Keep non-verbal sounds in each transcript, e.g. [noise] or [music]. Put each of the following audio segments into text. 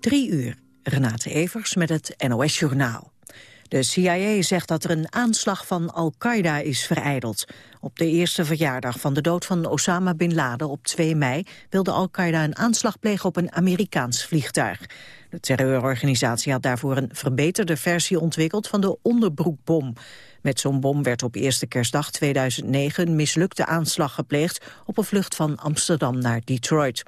Drie uur. Renate Evers met het NOS Journaal. De CIA zegt dat er een aanslag van Al-Qaeda is vereideld. Op de eerste verjaardag van de dood van Osama Bin Laden op 2 mei... wilde Al-Qaeda een aanslag plegen op een Amerikaans vliegtuig. De terreurorganisatie had daarvoor een verbeterde versie ontwikkeld van de onderbroekbom. Met zo'n bom werd op eerste kerstdag 2009 een mislukte aanslag gepleegd op een vlucht van Amsterdam naar Detroit.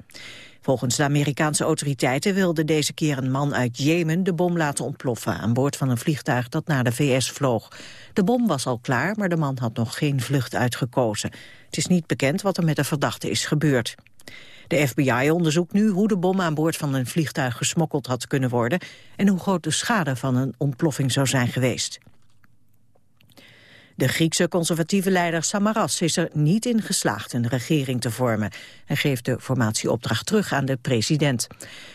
Volgens de Amerikaanse autoriteiten wilde deze keer een man uit Jemen de bom laten ontploffen aan boord van een vliegtuig dat naar de VS vloog. De bom was al klaar, maar de man had nog geen vlucht uitgekozen. Het is niet bekend wat er met de verdachte is gebeurd. De FBI onderzoekt nu hoe de bom aan boord van een vliegtuig gesmokkeld had kunnen worden en hoe groot de schade van een ontploffing zou zijn geweest. De Griekse conservatieve leider Samaras is er niet in geslaagd een regering te vormen. Hij geeft de formatieopdracht terug aan de president.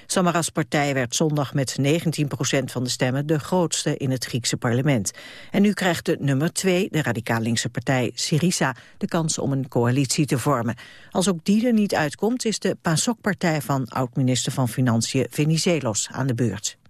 Samaras' partij werd zondag met 19 procent van de stemmen de grootste in het Griekse parlement. En nu krijgt de nummer twee, de radicaal-linkse partij Syriza, de kans om een coalitie te vormen. Als ook die er niet uitkomt, is de PASOK-partij van oud-minister van Financiën Venizelos aan de beurt.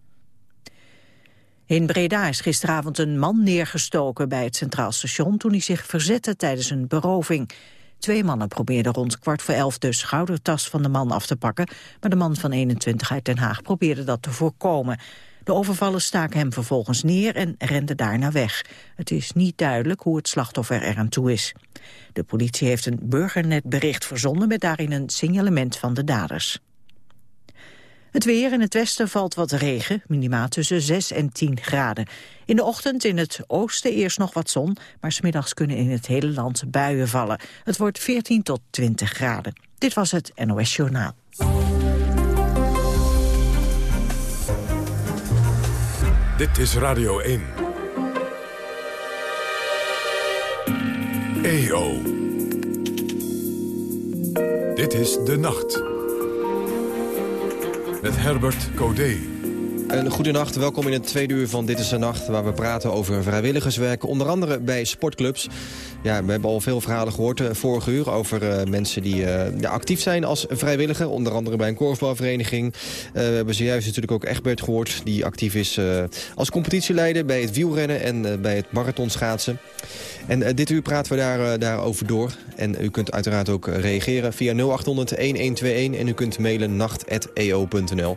In Breda is gisteravond een man neergestoken bij het Centraal Station... toen hij zich verzette tijdens een beroving. Twee mannen probeerden rond kwart voor elf de schoudertas van de man af te pakken... maar de man van 21 uit Den Haag probeerde dat te voorkomen. De overvallers staken hem vervolgens neer en renden daarna weg. Het is niet duidelijk hoe het slachtoffer eraan toe is. De politie heeft een burgernetbericht verzonden met daarin een signalement van de daders. Het weer in het westen valt wat regen, minimaal tussen 6 en 10 graden. In de ochtend in het oosten eerst nog wat zon, maar smiddags kunnen in het hele land buien vallen. Het wordt 14 tot 20 graden. Dit was het NOS Journaal. Dit is Radio 1. EO. Dit is De Nacht met Herbert Codé. Een goedenacht, welkom in het tweede uur van Dit is de Nacht... waar we praten over vrijwilligerswerk, onder andere bij sportclubs. Ja, we hebben al veel verhalen gehoord uh, vorige uur over uh, mensen die uh, ja, actief zijn als vrijwilliger. Onder andere bij een korfbalvereniging. we hebben zojuist natuurlijk ook Egbert gehoord, die actief is als competitieleider bij het wielrennen en bij het marathonschaatsen. En dit uur praten we daar, daarover door. En u kunt uiteraard ook reageren via 0800-1121 en u kunt mailen nacht.eo.nl.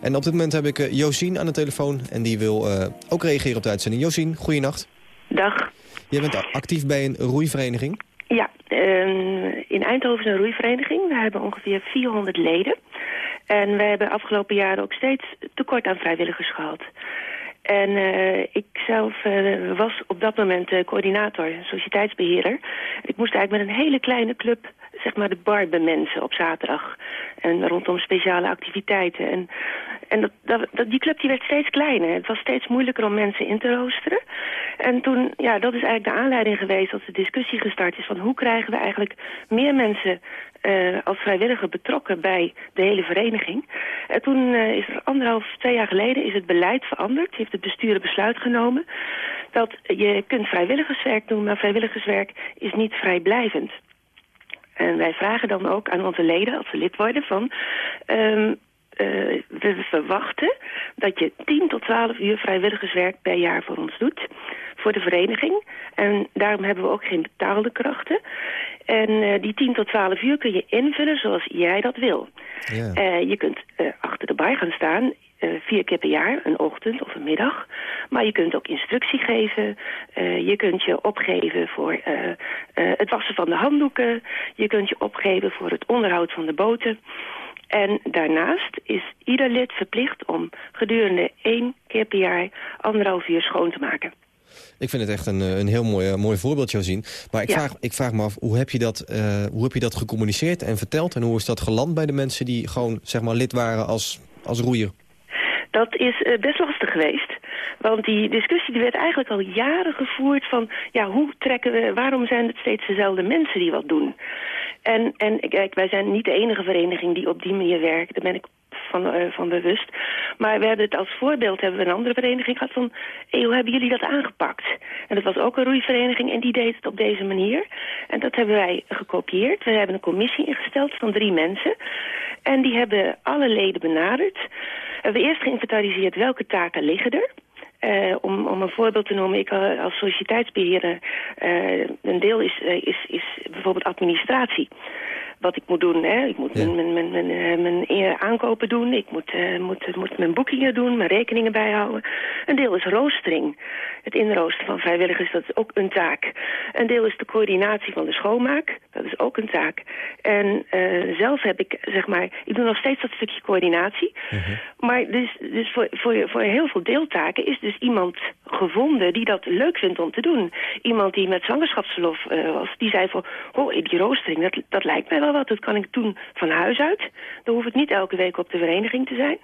En op dit moment heb ik Josien aan de telefoon en die wil ook reageren op de uitzending. Josien, goeienacht. Dag. Jij bent actief bij een roeivereniging? Ja, uh, in Eindhoven is een roeivereniging. We hebben ongeveer 400 leden. En wij hebben afgelopen jaren ook steeds tekort aan vrijwilligers gehad. En uh, ik zelf uh, was op dat moment uh, coördinator, sociëteitsbeheerder. Ik moest eigenlijk met een hele kleine club zeg maar de bar bemensen op zaterdag. En rondom speciale activiteiten. En, en dat, dat, die club die werd steeds kleiner. Het was steeds moeilijker om mensen in te roosteren. En toen, ja, dat is eigenlijk de aanleiding geweest dat de discussie gestart is van hoe krijgen we eigenlijk meer mensen uh, als vrijwilliger betrokken bij de hele vereniging. En toen uh, is er anderhalf, twee jaar geleden is het beleid veranderd. Heeft het bestuur een besluit genomen dat je kunt vrijwilligerswerk doen, maar vrijwilligerswerk is niet vrijblijvend. En wij vragen dan ook aan onze leden, als ze lid worden, van... Um, uh, we verwachten dat je 10 tot 12 uur vrijwilligerswerk per jaar voor ons doet. Voor de vereniging. En daarom hebben we ook geen betaalde krachten. En uh, die 10 tot 12 uur kun je invullen zoals jij dat wil. Ja. Uh, je kunt achter de bar gaan staan vier keer per jaar, een ochtend of een middag. Maar je kunt ook instructie geven. Uh, je kunt je opgeven voor uh, het wassen van de handdoeken. Je kunt je opgeven voor het onderhoud van de boten. En daarnaast is ieder lid verplicht om gedurende één keer per jaar anderhalf uur schoon te maken. Ik vind het echt een, een heel mooi, mooi voorbeeld, zien. Maar ik, ja. vraag, ik vraag me af, hoe heb, je dat, uh, hoe heb je dat gecommuniceerd en verteld? En hoe is dat geland bij de mensen die gewoon zeg maar, lid waren als, als roeier? Dat is uh, best lastig geweest. Want die discussie die werd eigenlijk al jaren gevoerd van... ja, hoe trekken we, waarom zijn het steeds dezelfde mensen die wat doen? En, en kijk, wij zijn niet de enige vereniging die op die manier werkt. Daar ben ik van, uh, van bewust. Maar we hebben het als voorbeeld hebben we een andere vereniging gehad van... Hoe hebben jullie dat aangepakt? En dat was ook een roeivereniging en die deed het op deze manier. En dat hebben wij gekopieerd. We hebben een commissie ingesteld van drie mensen. En die hebben alle leden benaderd. We hebben eerst geïnventariseerd welke taken liggen er... Uh, om, om een voorbeeld te noemen, ik uh, als sociëteitsbeheerder, een deel is, is, is bijvoorbeeld administratie wat ik moet doen. Hè. Ik moet mijn, mijn, mijn, mijn, mijn aankopen doen, ik moet, uh, moet, moet mijn boekingen doen, mijn rekeningen bijhouden. Een deel is roostering. Het inroosten van vrijwilligers, dat is ook een taak. Een deel is de coördinatie van de schoonmaak, dat is ook een taak. En uh, zelf heb ik, zeg maar, ik doe nog steeds dat stukje coördinatie. Uh -huh. Maar dus, dus voor, voor, voor heel veel deeltaken is dus iemand gevonden die dat leuk vindt om te doen. Iemand die met zwangerschapsverlof was, die zei van, oh, die roostering, dat, dat lijkt mij wel wat. Dat kan ik doen van huis uit. Dan hoef ik niet elke week op de vereniging te zijn.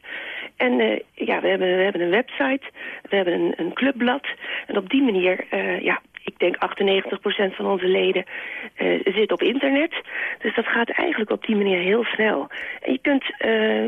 En uh, ja, we hebben, we hebben een website, we hebben een, een clubblad. En op die manier, uh, ja, ik denk 98% van onze leden uh, zit op internet. Dus dat gaat eigenlijk op die manier heel snel. En je kunt,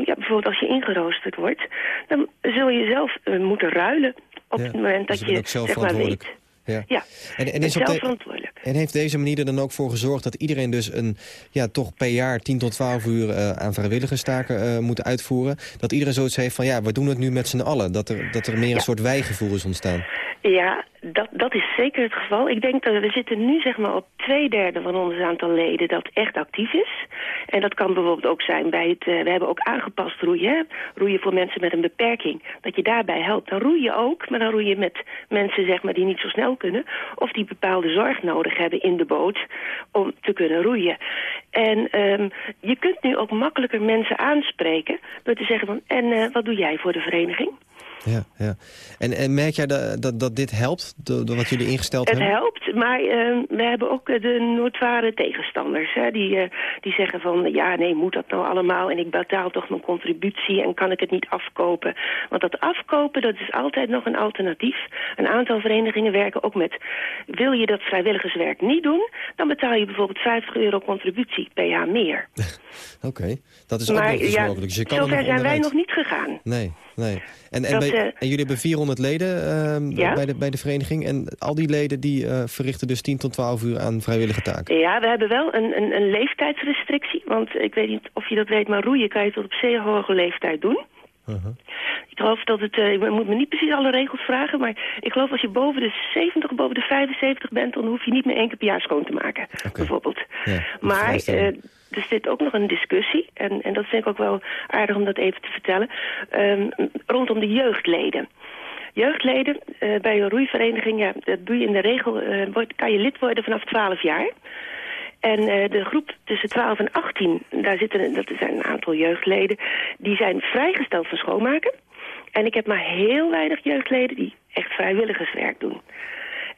ja, bijvoorbeeld als je ingeroosterd wordt... dan zul je zelf moeten ruilen op ja, het moment dat dus je, zeg maar, weet... Ja. ja. En, en, is verantwoordelijk. En heeft deze manier er dan ook voor gezorgd dat iedereen dus een, ja, toch per jaar 10 tot 12 uur uh, aan vrijwilligerstaken uh, moet uitvoeren? Dat iedereen zoiets heeft van ja, we doen het nu met z'n allen. Dat er, dat er meer ja. een soort wijgevoel is ontstaan. Ja, dat, dat is zeker het geval. Ik denk dat we zitten nu zeg maar op twee derde van ons aantal leden dat echt actief is. En dat kan bijvoorbeeld ook zijn bij het, uh, we hebben ook aangepast roeien. Hè? Roeien voor mensen met een beperking. Dat je daarbij helpt. Dan roei je ook, maar dan roei je met mensen zeg maar die niet zo snel kunnen. Of die bepaalde zorg nodig hebben in de boot om te kunnen roeien. En um, je kunt nu ook makkelijker mensen aanspreken door te zeggen van en uh, wat doe jij voor de vereniging? Ja, ja. En, en merk jij dat, dat, dat dit helpt, door wat jullie ingesteld het hebben? Het helpt, maar uh, we hebben ook de noodware tegenstanders. Hè, die, uh, die zeggen van, ja, nee, moet dat nou allemaal? En ik betaal toch mijn contributie en kan ik het niet afkopen? Want dat afkopen, dat is altijd nog een alternatief. Een aantal verenigingen werken ook met... wil je dat vrijwilligerswerk niet doen... dan betaal je bijvoorbeeld 50 euro contributie per jaar meer. [laughs] Oké, okay. dat is ook nog eens ja, mogelijk. Dus je kan zover zijn wij nog niet gegaan. Nee, nee. En, en, Dat, bij, en jullie hebben 400 leden uh, Ja. bij, de, bij de vereniging. En al die leden die uh, verrichten dus 10 tot 12 uur aan vrijwillige taken. Ja, we hebben wel een, een, een leeftijdsrestrictie. Want ik weet niet of je dat weet, maar roeien kan je tot op zeer hoge leeftijd doen. Uh -huh. Ik geloof dat het, uh, ik moet me niet precies alle regels vragen, maar ik geloof als je boven de 70, boven de 75 bent, dan hoef je niet meer één keer per jaar schoon te maken, bijvoorbeeld. Ja, Maar. Er zit ook nog een discussie, en, en dat vind ik ook wel aardig om dat even te vertellen, ehm, rondom de jeugdleden. Jeugdleden eh, bij een roeivereniging, ja, dat doe je in de regel, eh, kan je lid worden vanaf 12 jaar. En eh, de groep tussen 12 en 18, daar zitten, dat zijn een aantal jeugdleden, die zijn vrijgesteld van schoonmaken. En ik heb maar heel weinig jeugdleden die echt vrijwilligerswerk doen.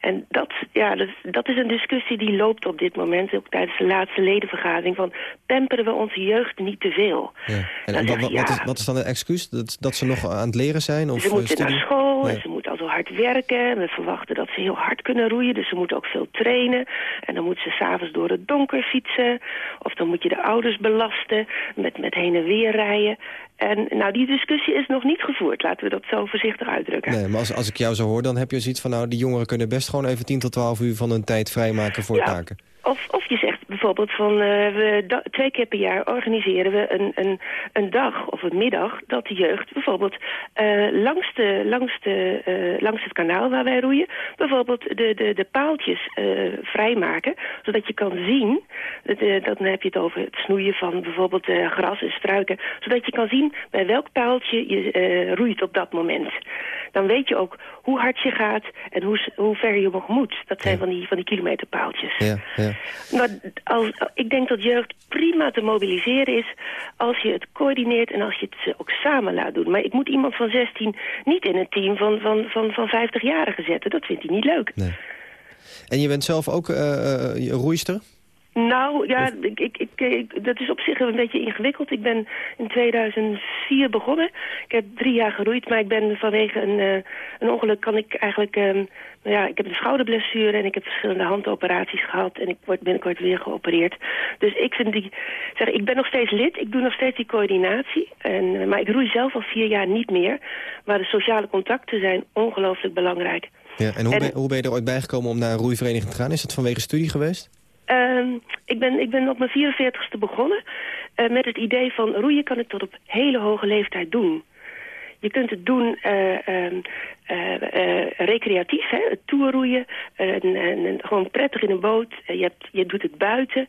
En dat, ja, dat, dat is een discussie die loopt op dit moment, ook tijdens de laatste ledenvergadering, van pamperen we onze jeugd niet te veel. Ja. En, wat, is, wat is dan het excuus? Dat, dat ze nog aan het leren zijn? Of Ze eh, moeten studie? naar school en ze moeten al zo hard werken. We verwachten dat ze heel hard kunnen roeien, dus ze moeten ook veel trainen. En dan moeten ze s'avonds door het donker fietsen. Of dan moet je de ouders belasten met, met heen en weer rijden. En nou, die discussie is nog niet gevoerd, laten we dat zo voorzichtig uitdrukken. Nee, maar als, als ik jou zo hoor, dan heb je zoiets van... nou, die jongeren kunnen best gewoon even 10 tot 12 uur van hun tijd vrijmaken voor Ja. taken. Of, of je zegt bijvoorbeeld van uh, we twee keer per jaar organiseren we een, een, een dag of een middag dat de jeugd bijvoorbeeld uh, langs, de, langs, de, uh, langs het kanaal waar wij roeien bijvoorbeeld de, de, de paaltjes vrijmaken zodat je kan zien, de, dan heb je het over het snoeien van bijvoorbeeld gras en struiken, zodat je kan zien bij welk paaltje je roeit op dat moment. Dan weet je ook hoe hard je gaat en hoe, hoe ver je nog moet. Dat zijn Ja. van, die, van die kilometerpaaltjes. Ja, ja. Maar als, ik denk dat jeugd prima te mobiliseren is als je het coördineert en als je het ook samen laat doen. Maar ik moet iemand van 16 niet in een team van, van, van, van 50-jarigen zetten. Dat vindt hij niet leuk. Nee. En je bent zelf ook eh, eh, roeister? Nou, ja, ik, ik, ik, dat is op zich een beetje ingewikkeld. Ik ben in 2004 begonnen. Ik heb drie jaar geroeid, maar ik ben vanwege een, uh, een ongeluk kan ik eigenlijk... Um, nou ja, ik heb een schouderblessure en ik heb verschillende handoperaties gehad. En ik word binnenkort weer geopereerd. Dus ik vind die... Zeg, ik ben nog steeds lid, ik doe nog steeds die coördinatie. En, uh, maar ik roei zelf al vier jaar niet meer. Maar de sociale contacten zijn ongelooflijk belangrijk. Ja, en hoe, en, ben, hoe ben je er ooit bijgekomen om naar een roeivereniging te gaan? Is dat vanwege studie geweest? Uh, ik, ben, ik ben op mijn 44ste begonnen uh, met het idee van roeien kan ik tot op hele hoge leeftijd doen. Je kunt het doen uh, uh, recreatief, hè, het toerroeien, en, en, gewoon prettig in een boot. je, hebt, je doet het buiten.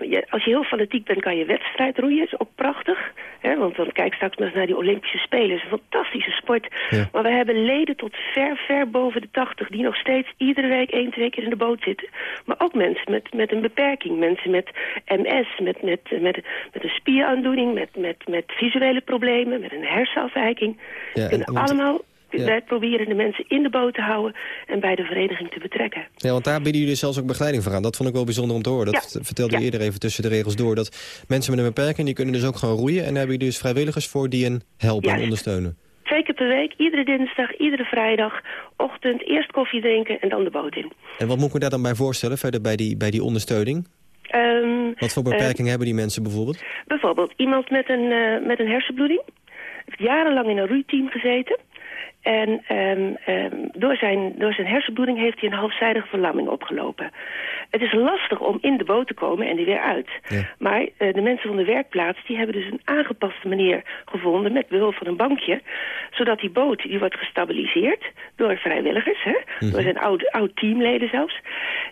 Je, als je heel fanatiek bent, kan je wedstrijd roeien. Dat is ook prachtig. Hè, want dan kijk straks maar eens naar die Olympische Spelen. Dat is een fantastische sport. Ja. Maar we hebben leden tot ver, ver boven de 80... die nog steeds iedere week één, twee keer in de boot zitten. Maar ook mensen met, met een beperking. Mensen met MS, met, met, met, met een spieraandoening... Met, met, met visuele problemen, met een hersenafwijking. Ja, kunnen allemaal ja. Wij proberen de mensen in de boot te houden en bij de vereniging te betrekken. Ja, want daar bieden jullie zelfs ook begeleiding voor aan. Dat vond ik wel bijzonder om te horen. Dat ja. vertelde je eerder even tussen de regels door. Dat mensen met een beperking, die kunnen dus ook gewoon roeien. En daar hebben jullie dus vrijwilligers voor die hen helpen en ondersteunen. Twee keer per week, iedere dinsdag, iedere vrijdag, ochtend, eerst koffie drinken en dan de boot in. En wat moet ik me daar dan bij voorstellen, verder bij die, bij die ondersteuning? Um, wat voor beperkingen uh, hebben die mensen bijvoorbeeld? Bijvoorbeeld iemand met een, uh, met een hersenbloeding. Heeft jarenlang in een roeiteam gezeten. En um, um, door, zijn, door zijn hersenbloeding heeft hij een halfzijdige verlamming opgelopen. Het is lastig om in de boot te komen en er weer uit. Ja. Maar uh, de mensen van de werkplaats die hebben dus een aangepaste manier gevonden... met behulp van een bankje, zodat die boot die wordt gestabiliseerd... door vrijwilligers, hè, mm -hmm. door zijn oud, oud teamleden zelfs.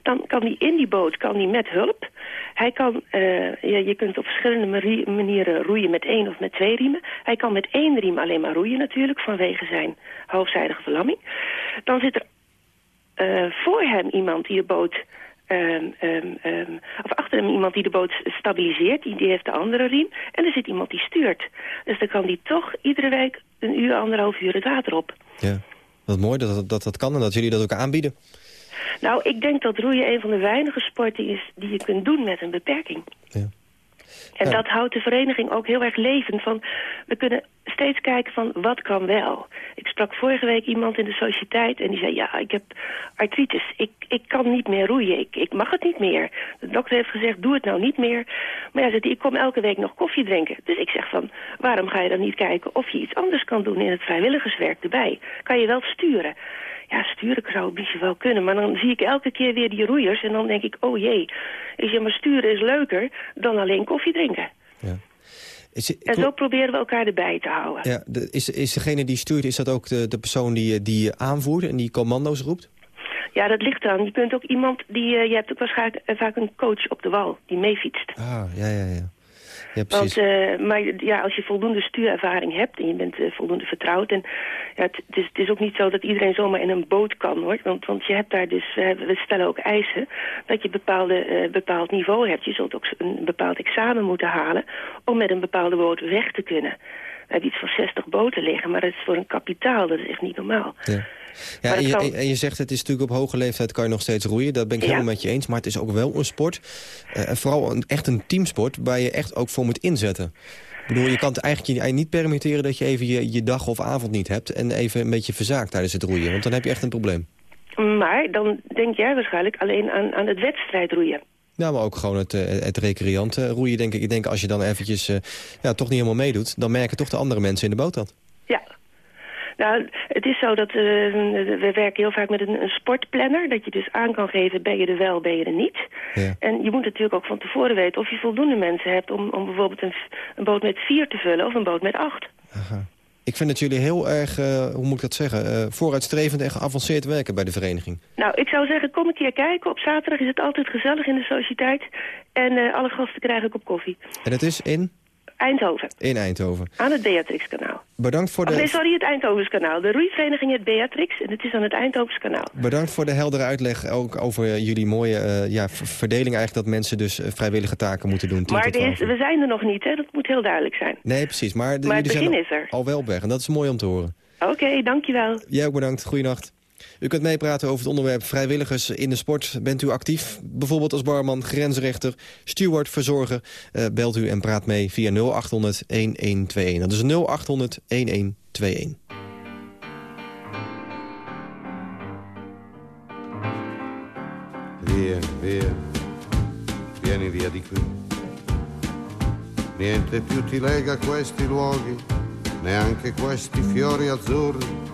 Dan kan hij in die boot kan die met hulp... Hij kan, uh, ja, je kunt op verschillende manieren roeien met één of met twee riemen. Hij kan met één riem alleen maar roeien natuurlijk, vanwege zijn hoofdzijdige verlamming. Dan zit er uh, voor hem iemand die de boot... Um, um, um, of achter hem iemand die de boot stabiliseert, die, die heeft de andere riem. En er zit iemand die stuurt. Dus dan kan die toch iedere week een uur, anderhalf uur het water op. Ja, wat mooi dat dat, dat dat kan en dat jullie dat ook aanbieden. Nou, ik denk dat roeien een van de weinige sporten is die je kunt doen met een beperking. Ja. En ja. dat houdt de vereniging ook heel erg levend. Van, we kunnen steeds kijken van wat kan wel. Ik sprak vorige week iemand in de sociëteit en die zei... ja, ik heb artritis, ik, ik kan niet meer roeien, ik, ik mag het niet meer. De dokter heeft gezegd, doe het nou niet meer. Maar ja, zegt, ik kom elke week nog koffie drinken. Dus ik zeg van, waarom ga je dan niet kijken of je iets anders kan doen... in het vrijwilligerswerk erbij? Kan je wel sturen? ja, sturen zou het misschien wel kunnen. Maar dan zie ik elke keer weer die roeiers en dan denk ik, oh jee. Is je maar sturen is leuker dan alleen koffie drinken. Ja. Is, en zo proberen we elkaar erbij te houden. Ja, de, is, is degene die stuurt, is dat ook de, de persoon die, die aanvoert en die commando's roept? Ja, dat ligt eraan. Je kunt ook iemand die... Uh, je hebt ook waarschijnlijk uh, vaak een coach op de wal die meefietst. Ah, ja, ja, ja. Ja, precies. Want, uh, maar ja, als je voldoende stuurervaring hebt en je bent uh, voldoende vertrouwd... En, ja, het, het, is, het is ook niet zo dat iedereen zomaar in een boot kan, hoor. Want, want je hebt daar dus, uh, we stellen ook eisen... dat je bepaalde, bepaald niveau hebt. Je zult ook een bepaald examen moeten halen... om met een bepaalde boot weg te kunnen. We hebben iets van 60 boten liggen, maar dat is voor een kapitaal. Dat is echt niet normaal. Ja. Ja, en je, en je, zegt het is natuurlijk op hoge leeftijd kan je nog steeds roeien. Dat ben ik ja. helemaal met je eens. Maar het is ook wel een sport. Uh, vooral een, echt een teamsport waar je echt ook voor moet inzetten. Ik bedoel, je kan het eigenlijk je niet permitteren dat je even je, je dag of avond niet hebt... en even een beetje verzaakt tijdens het roeien. Want dan heb je echt een probleem. Maar dan denk jij waarschijnlijk alleen aan, aan het wedstrijdroeien. Ja, maar ook gewoon het, het recreant roeien, denk ik. Ik denk als je dan eventjes uh, ja, toch niet helemaal meedoet... dan merken toch de andere mensen in de boot dat. Ja, nou, het is zo dat uh, we werken heel vaak met een, een, sportplanner. Dat je dus aan kan geven, ben je er wel, ben je er niet. Ja. En je moet natuurlijk ook van tevoren weten of je voldoende mensen hebt... om, om bijvoorbeeld een, een boot met vier te vullen of een boot met acht. Aha. Ik vind dat jullie heel erg, uh, hoe moet ik dat zeggen... Uh, vooruitstrevend en geavanceerd werken bij de vereniging. Nou, ik zou zeggen, kom een keer kijken. Op zaterdag is het altijd gezellig in de sociëteit. En uh, alle gasten krijgen ik op koffie. En het is in? Eindhoven. In Eindhoven. Aan het Beatrixkanaal. Bedankt voor de... Oh, nee, sorry, het Eindhovenskanaal. De roeivereniging het Beatrix en het is aan het Eindhovenskanaal. Bedankt voor de heldere uitleg ook over jullie mooie uh, ja, verdeling eigenlijk... dat mensen dus uh, vrijwillige taken moeten doen. Maar is, we zijn er nog niet, hè? dat moet heel duidelijk zijn. Nee, precies. Maar, maar het begin zijn is er. Al wel op weg en dat is mooi om te horen. Oké, okay, dankjewel. Jij ook bedankt. Goeienacht. U kunt meepraten over het onderwerp vrijwilligers in de sport. Bent u actief? Bijvoorbeeld als barman, grensrechter, steward, verzorger. Uh, belt u en praat mee via 0800 1121. Dat is 0800 1121. Via, vieni via di qui. Niente più ti neanche fiori azzurri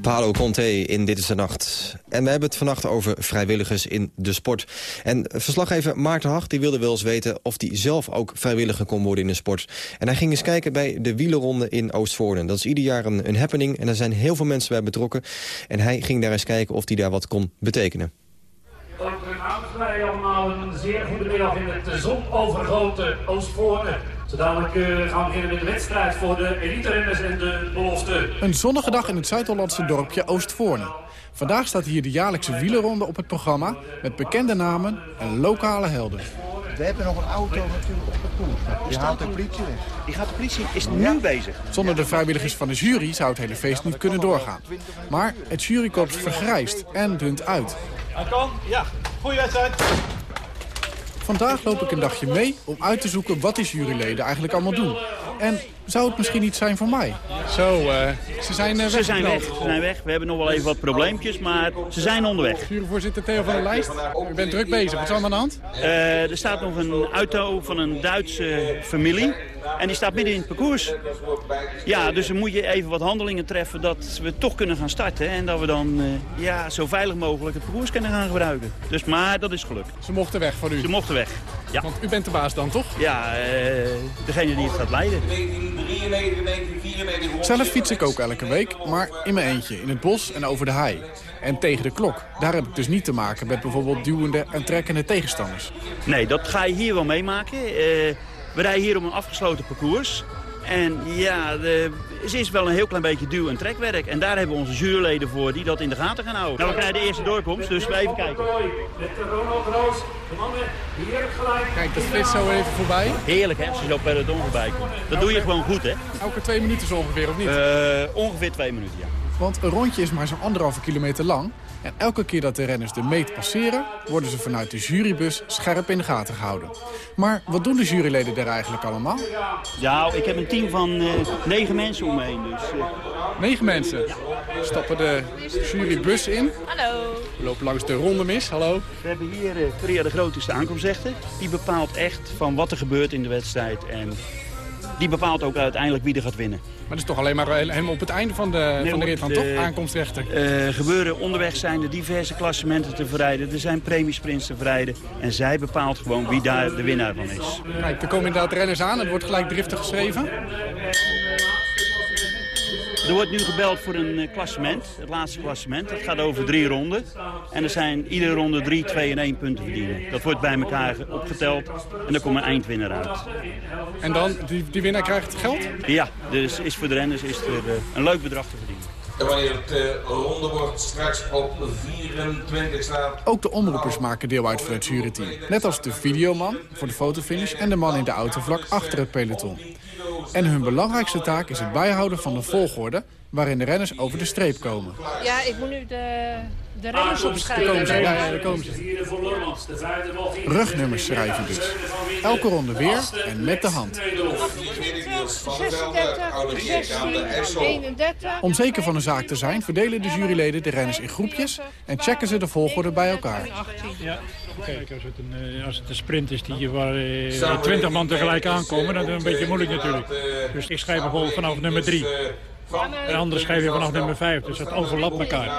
Paolo Conte in Dit is de Nacht. En we hebben het vannacht over vrijwilligers in de sport. En verslaggever Maarten Hag die wilde wel eens weten... of hij zelf ook vrijwilliger kon worden in de sport. En hij ging eens kijken bij de wielerronde in Oostvoornen. Dat is ieder jaar een, een happening en er zijn heel veel mensen bij betrokken. En hij ging daar eens kijken of hij daar wat kon betekenen. Namens mij allemaal een zeer goede middag in het zonovergoten Oostvoorne. Zo dadelijk uh, gaan we beginnen met de wedstrijd voor de elite-renners en de belofte. Een zonnige dag in het Zuid-Hollandse dorpje Oostvoorne. Vandaag staat hier de jaarlijkse wielerronde op het programma... met bekende namen en lokale helden. We hebben nog een auto natuurlijk op de koers. Die haalt de politie weg. Die gaat de politie, is nu bezig. Zonder de vrijwilligers van de jury zou het hele feest niet kunnen doorgaan. Maar het jurykorps vergrijst en dunt uit. Hij kan, ja. Goeie wedstrijd. Vandaag loop ik een dagje mee om uit te zoeken wat die juryleden eigenlijk allemaal doen. En zou het misschien niet zijn voor mij? Zo, uh, ze zijn uh, weg. Ze zijn weg, ze zijn weg. We hebben nog wel even wat probleempjes, maar ze zijn onderweg. Juryvoorzitter Theo van der Lijst, u bent druk bezig. Wat is er aan de hand? Uh, er staat nog een auto van een Duitse familie. En die staat midden in het parcours. Ja, dus dan moet je even wat handelingen treffen dat we toch kunnen gaan starten. En dat we dan ja, zo veilig mogelijk het parcours kunnen gaan gebruiken. Dus, maar dat is gelukt. Ze mochten weg voor u? Ze mochten weg, ja. Want u bent de baas dan, toch? Ja, degene die het gaat leiden. Zelf fiets ik ook elke week, maar in mijn eentje, in het bos en over de hei. En tegen de klok. Daar heb ik dus niet te maken met bijvoorbeeld duwende en trekkende tegenstanders. Nee, dat ga je hier wel meemaken. Uh, we rijden hier om een afgesloten parcours. En ja, de, het is wel een heel klein beetje duw- en trekwerk. En daar hebben we onze juryleden voor die dat in de gaten gaan houden. Nou, we krijgen de eerste doorkomst, dus we even kijken. Met Ronald Roos, de mannen gelijk. Kijk, dat flits zo even voorbij. Heerlijk, hè, als je zo peloton voorbij komt. Dat doe je gewoon goed, hè? Elke twee minuten zo ongeveer, of niet? Uh, ongeveer twee minuten, ja. Want een rondje is maar zo'n anderhalve kilometer lang. En elke keer dat de renners de meet passeren... worden ze vanuit de jurybus scherp in de gaten gehouden. Maar wat doen de juryleden daar eigenlijk allemaal? Ja, ik heb een team van uh, negen mensen om me heen. Dus, uh... Negen mensen? Stappen de jurybus in. Hallo. We lopen langs de ronde mis. Hallo. We hebben hier uh, de Grootste aankomstrechter. Die bepaalt echt van wat er gebeurt in de wedstrijd. En die bepaalt ook uiteindelijk wie er gaat winnen. Maar dat is toch alleen maar helemaal op het einde van de, nee, van de rit van top, aankomstrechter? Uh, gebeuren onderweg zijn er diverse klassementen te verrijden. Er zijn premiesprints te verrijden. En zij bepaalt gewoon wie daar de winnaar van is. Kijk, er komen inderdaad renners aan. Het wordt gelijk driftig geschreven. Er wordt nu gebeld voor een klassement, het laatste klassement. Dat gaat over drie ronden. En er zijn iedere ronde drie, twee en één punten verdienen. Dat wordt bij elkaar opgeteld en dan komt een eindwinnaar uit. En dan, die, die winnaar krijgt geld? Ja, dus is voor de renners is er een leuk bedrag te verdienen. En wanneer het uh, ronde wordt straks op 24 staat... Ook de omroepers maken deel uit van het juryteam. Net als de videoman voor de fotofinish en de man in de auto vlak achter het peloton. En hun belangrijkste taak is het bijhouden van de volgorde waarin de renners over de streep komen. Ja, ik moet nu de, de renners opschrijven. Daar komen ze, ja, ja, daar komen ze. Rugnummers schrijven dus. Elke ronde weer en met de hand. 36, 16, 31... Om zeker van een zaak te zijn, verdelen de juryleden de renners in groepjes... en checken ze de volgorde bij elkaar. Kijk, als het, een, als het een sprint is die, waar eh, 20 man tegelijk aankomen, dan is het een beetje moeilijk natuurlijk. Dus ik schrijf bijvoorbeeld vanaf nummer 3. En anders schrijf je vanaf nummer 5, dus dat overlapt elkaar.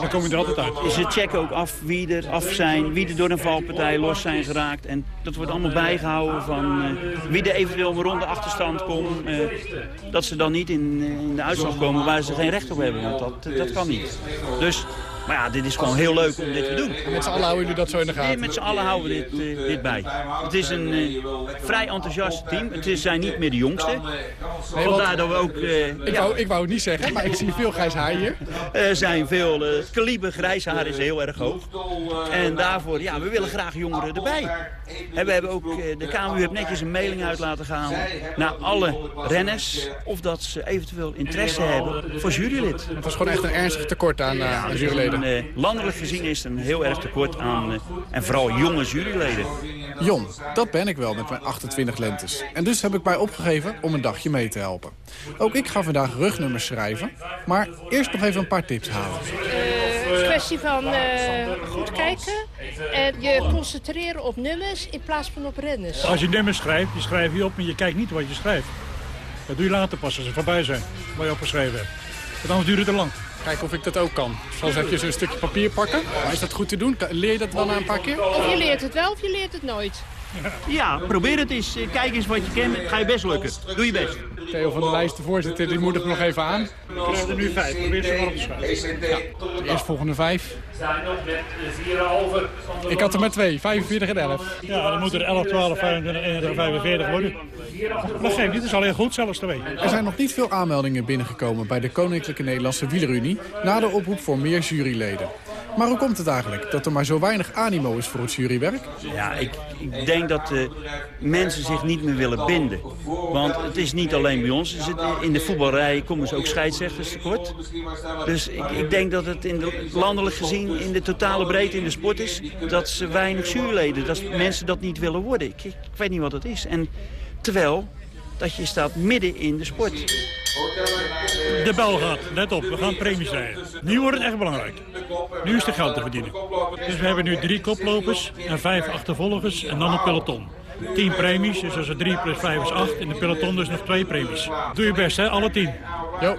dan kom je er altijd uit. Ze checken ook af wie er af zijn, wie er door een valpartij los zijn geraakt. En dat wordt allemaal bijgehouden van uh, wie er eventueel een ronde achterstand komt. Uh, dat ze dan niet in, in, de uitslag komen waar ze geen recht op hebben. Want dat, dat kan niet. Dus maar ja, dit is gewoon heel leuk om dit te doen. En met z'n allen houden jullie dat zo in de gaten? Nee, met z'n allen houden we dit, uh, dit bij. Het is een uh, vrij enthousiast team. Het is, zijn niet meer de jongste. Nee, Vandaar dat we ook... Uh, ik, ja. wou, ik wou het niet zeggen, maar ik zie veel grijs haar hier. Er zijn veel... het kaliber grijs haar is heel erg hoog. En daarvoor, ja, we willen graag jongeren erbij. En we hebben ook, de KMU heeft netjes een mailing uit laten gaan naar alle renners. Of dat ze eventueel interesse hebben voor jurylid. Het was gewoon echt een ernstig tekort aan, aan juryleden. En, uh, landelijk gezien is er een heel erg tekort aan, uh, en vooral jonge juryleden. Jong, dat ben ik wel met mijn 28 lentes. En dus heb ik mij opgegeven om een dagje mee te helpen. Ook ik ga vandaag rugnummers schrijven, maar eerst nog even een paar tips halen. Het is kwestie van uh, goed kijken en je concentreren op nummers in plaats van op renners. Als je nummers schrijft, je schrijft je op en je kijkt niet wat je schrijft. Dat doe je later pas als ze voorbij zijn, wat je opgeschreven hebt. Want anders duurt het te lang. Kijken of ik dat ook kan. Zoals even zo'n stukje papier pakken. Maar is dat goed te doen? Leer je dat wel na een paar keer? Of je leert het wel of je leert het nooit. Ja, probeer het eens. Kijk eens wat je kent. Ga je best lukken. Doe je best. Theo van de lijst, de voorzitter, die moedigt nog even aan. We krijgen er nu vijf. Probeer ze maar op te schrijven. Ja, de eerstvolgende vijf. Ik had er maar twee, 45 en 11. Ja, dan moeten er 11, 12, 25, 21, 45 worden. Geeft niet, dat is al heel goed zelfs twee. Er zijn nog niet veel aanmeldingen binnengekomen bij de Koninklijke Nederlandse Wielerunie... na de oproep voor meer juryleden. Maar hoe komt het eigenlijk dat er maar zo weinig animo is voor het jurywerk? Ja, ik, ik denk dat de mensen zich niet meer willen binden. Want het is niet alleen bij ons. In de voetbalrij komen ze ook scheidsrechters tekort. Dus ik, ik denk dat het in de, landelijk gezien in de totale breedte in de sport is... dat ze weinig juryleden, dat mensen dat niet willen worden. Ik, ik weet niet wat het is. En terwijl dat je staat midden in de sport. De bel gaat, let op, we gaan premies rijden. Nu wordt het echt belangrijk. Nu is er geld te verdienen. Dus we hebben nu drie koplopers en vijf achtervolgers en dan een peloton. 10 premies, dus als er 3 plus 5 is 8. In de peloton dus nog twee premies. Doe je best, hè? Alle 10. Jo.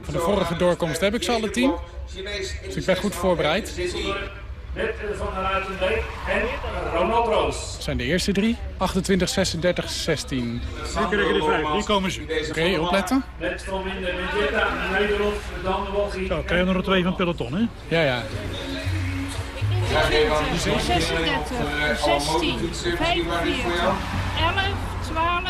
Van de vorige doorkomst heb ik ze alle 10. Dus ik ben goed voorbereid. Met Van der Ruitenbeek en Ronald Roos. Dat zijn de eerste drie. 28, 36, 16. Nu krijgen de vijf. Hier komen ze. Oké, okay, opletten. Winden, Menditta, Nederhof, Dan de. Zo, krijgen we nog twee van peloton, hè? Ja, ja. 20, 36, 16, 45, 11, 12,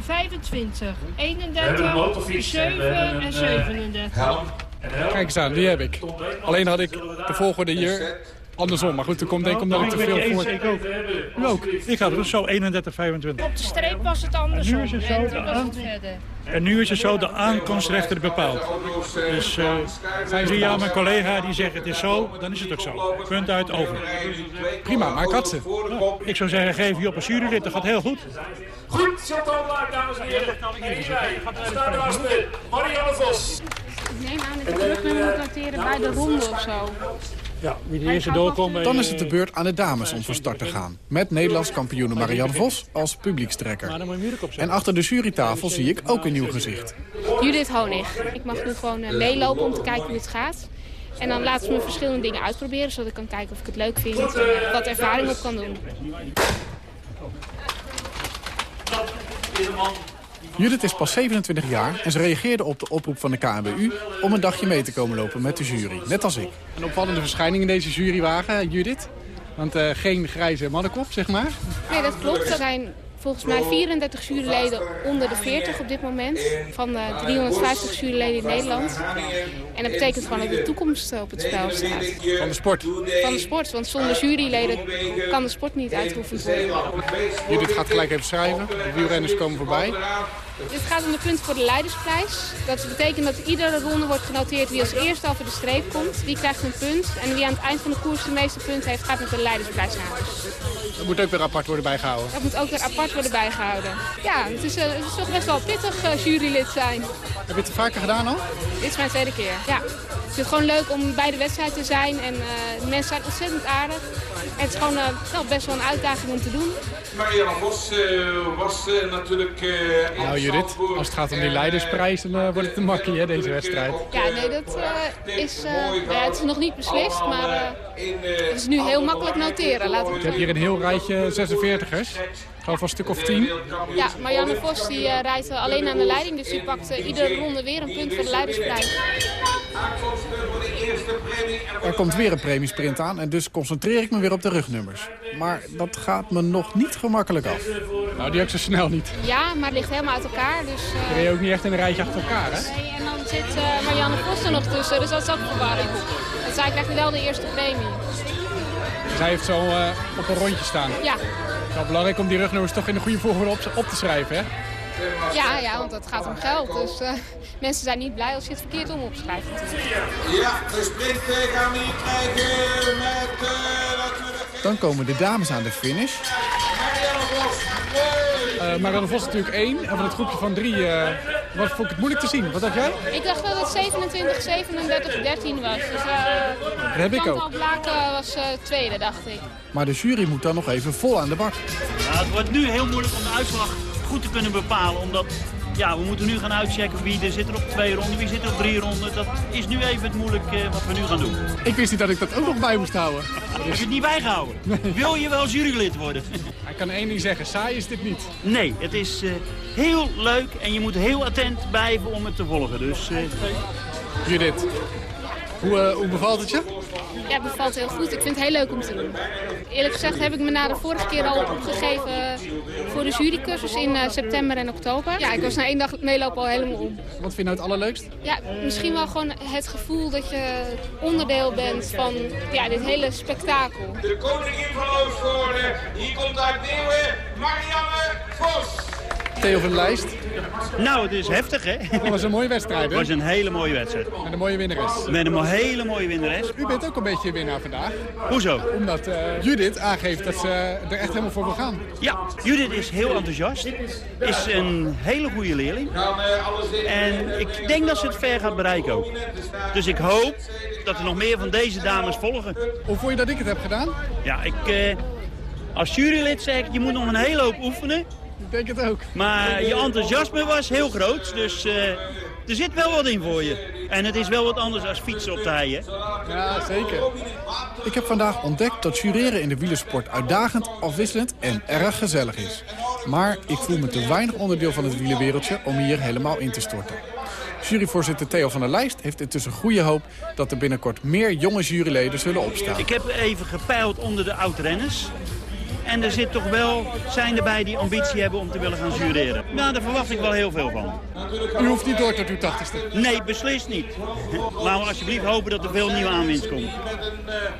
25, 31, 7 en 37. Kijk eens aan, die heb ik. Alleen had ik de volgorde hier andersom. Maar goed, toen komt denk ik omdat ik te veel voor... Ik ook. U ook. Ik had dus zo 31, 25. Op de streep was het andersom. En nu is het zo, En de aan- het nu is het zo, de aankomstrechter bepaalt. Dus uh, drie jaar mijn collega die zegt het is zo, dan is het ook zo. Punt uit, over. Prima, maar ik had ze. Nou, ik zou zeggen, geef je op een jurylid, dat gaat heel goed. Goed, Chantal Blaak, dames en heren. Staat er naast me. Marianne Vos. Ik neem aan dat je terugnummer moet noteren bij de ronde of zo. Ja, wie de eerste doorkomt... Dan is het de eh, beurt aan de dames om van start te gaan. Met Nederlands kampioene Marianne Vos als publiekstrekker. En achter de jurytafel zie ik ook een nieuw gezicht. Judith Honig. Ik mag nu gewoon eh, meelopen om te kijken hoe het gaat. En dan laten ze me verschillende dingen uitproberen, zodat ik kan kijken of ik het leuk vind en wat ervaring op kan doen. Judith is pas 27 jaar en ze reageerde op de oproep van de KNWU om een dagje mee te komen lopen met de jury. Net als ik. Een opvallende verschijning in deze jurywagen, Judith. Want eh, geen grijze mannenkop, zeg maar. Nee, dat klopt. Er zijn volgens mij 34 juryleden onder de 40 op dit moment. Van de 350 juryleden in Nederland. En dat betekent gewoon dat de toekomst op het spel staat. Van de sport. Van de sport, want zonder juryleden kan de sport niet uitgeoefend worden. Judith gaat gelijk even schrijven. De wielrenners komen voorbij. Dit gaat om de punten voor de leidersprijs. Dat betekent dat iedere ronde wordt genoteerd wie als eerste over de streep komt. Die krijgt een punt. En wie aan het eind van de koers de meeste punten heeft, gaat met de leidersprijs naar huis. Dat moet ook weer apart worden bijgehouden. Dat moet ook weer apart worden bijgehouden. Ja, het is, eh, het is toch best wel pittig uh, jurylid zijn. Heb je het vaker gedaan al? Dit is mijn tweede keer, ja. Ik vind het gewoon leuk om bij de wedstrijd te zijn. En uh, de mensen zijn ontzettend aardig. En het is gewoon uh, wel best wel een uitdaging om te doen. Marianne Vos uh, was natuurlijk... nou Judith, als het gaat om die leidersprijs, dan wordt het te makkie hè, deze wedstrijd. Ja, nee, dat is, ja, het is nog niet beslist, maar het is nu heel makkelijk noteren. Laten we Je hebt hier een heel rijtje 46ers. Gewoon van een stuk of tien. Ja, Marianne Vos die, uh, rijdt alleen aan de leiding, dus die pakt uh, iedere ronde weer een punt voor de leidersprijs. Er komt weer een premiesprint aan en dus concentreer ik me weer op de rugnummers. Maar dat gaat me nog niet gemakkelijk af. Nou, die ook zo snel niet. Ja, maar het ligt helemaal uit elkaar. Dus, uh... Je reed ook niet echt in een rijtje achter elkaar, hè? Nee, en dan zit Marianne Vos er nog tussen, dus dat is ook verwarring. Dus zij krijgt wel de eerste premie. Zij heeft zo op een rondje staan. Ja. Het is wel belangrijk om die rugnummers toch in de goede volgorde op, op te schrijven, hè? Ja, ja, want het gaat om geld. Dus uh, mensen zijn niet blij als je het verkeerd om opschrijft. Ja, de sprint gaan we hier krijgen met uh, Dan komen de dames aan de finish. Marianne Vos. Uh, Marianne Vos is natuurlijk één. En van het groepje van drie uh, was, vond ik het moeilijk te zien. Wat dacht jij? Ik dacht dat het 27, 37, 13 was. Dus, uh, dat heb ik ook. Blaken was tweede, dacht ik. Maar de jury moet dan nog even vol aan de bak. Ja, het wordt nu heel moeilijk om de uitslag goed te kunnen bepalen. Omdat ja, we moeten nu gaan uitchecken wie er zit er op twee ronden, wie zit er op drie ronden. Dat is nu even het moeilijk uh, wat we nu gaan doen. Ik wist niet dat ik dat ook nog bij moest houden. Heb je het niet bijgehouden? Nee. Wil je wel jurylid worden? Ik kan één ding zeggen, saai is dit niet. Nee, het is uh, heel leuk en je moet heel attent blijven om het te volgen. Dus, uh... Judith, hoe, hoe bevalt het je? Ja, het bevalt heel goed. Ik vind het heel leuk om te doen. Eerlijk gezegd heb ik me na de vorige keer al opgegeven voor de jurycursus in uh, september en oktober. Ja, ik was na één dag meelopen al helemaal om. Wat vind je nou het allerleukst? Ja, misschien wel gewoon het gevoel dat je onderdeel bent van ja, dit hele spektakel. De koningin van Oostvoorde, hier komt uit Nieuwe, Marianne Vos. Theo van de Lijst. Nou, het is heftig, hè? Dat was een mooie wedstrijd, hè? Het was een hele mooie wedstrijd. Met een mooie winnares. Met een hele mooie winnares. U bent ook een beetje winnaar vandaag. Hoezo? Omdat uh, Judith aangeeft dat ze er echt helemaal voor wil gaan. Ja, Judith is heel enthousiast. Is een hele goede leerling. En ik denk dat ze het ver gaat bereiken ook. Dus ik hoop dat er nog meer van deze dames volgen. Hoe vond je dat ik het heb gedaan? Ja, ik... Uh, als jurylid zeg ik, je moet nog een hele hoop oefenen. Denk het ook. Maar je enthousiasme was heel groot, dus uh, er zit wel wat in voor je. En het is wel wat anders als fietsen op de hei, hè? Ja, zeker. Ik heb vandaag ontdekt dat jureren in de wielersport uitdagend, afwisselend en erg gezellig is. Maar ik voel me te weinig onderdeel van het wielerwereldje om hier helemaal in te storten. Juryvoorzitter Theo van der Lijst heeft intussen goede hoop dat er binnenkort meer jonge juryleden zullen opstaan. Ik heb even gepeild onder de oud-renners. En er zit toch wel, zijn erbij die ambitie hebben om te willen gaan jureren. Nou, daar verwacht ik wel heel veel van. U hoeft niet door tot uw tachtigste? Nee, beslist niet. Laten we alsjeblieft hopen dat er veel nieuwe aanwinst komt.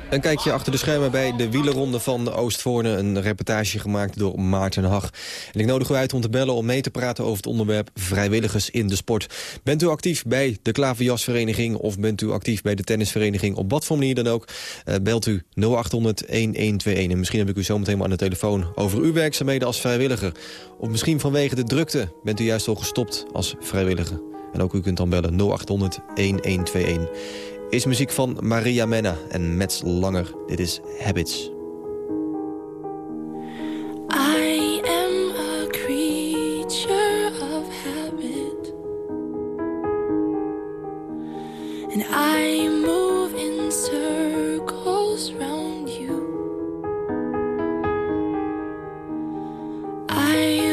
Een kijkje achter de schermen bij de wielerronde van Oostvoorne. Een reportage gemaakt door Maarten Hag. En ik nodig u uit om te bellen om mee te praten over het onderwerp vrijwilligers in de sport. Bent u actief bij de klaverjasvereniging of bent u actief bij de tennisvereniging? Op wat voor manier dan ook, uh, belt u 0800 1121. En misschien heb ik u zo meteen maar aan telefoon over uw werkzaamheden als vrijwilliger. Of misschien vanwege de drukte bent u juist al gestopt als vrijwilliger. En ook u kunt dan bellen 0800 1121. Is muziek van Maria Menna en Mets Langer. Dit is Habits. And I move in circles I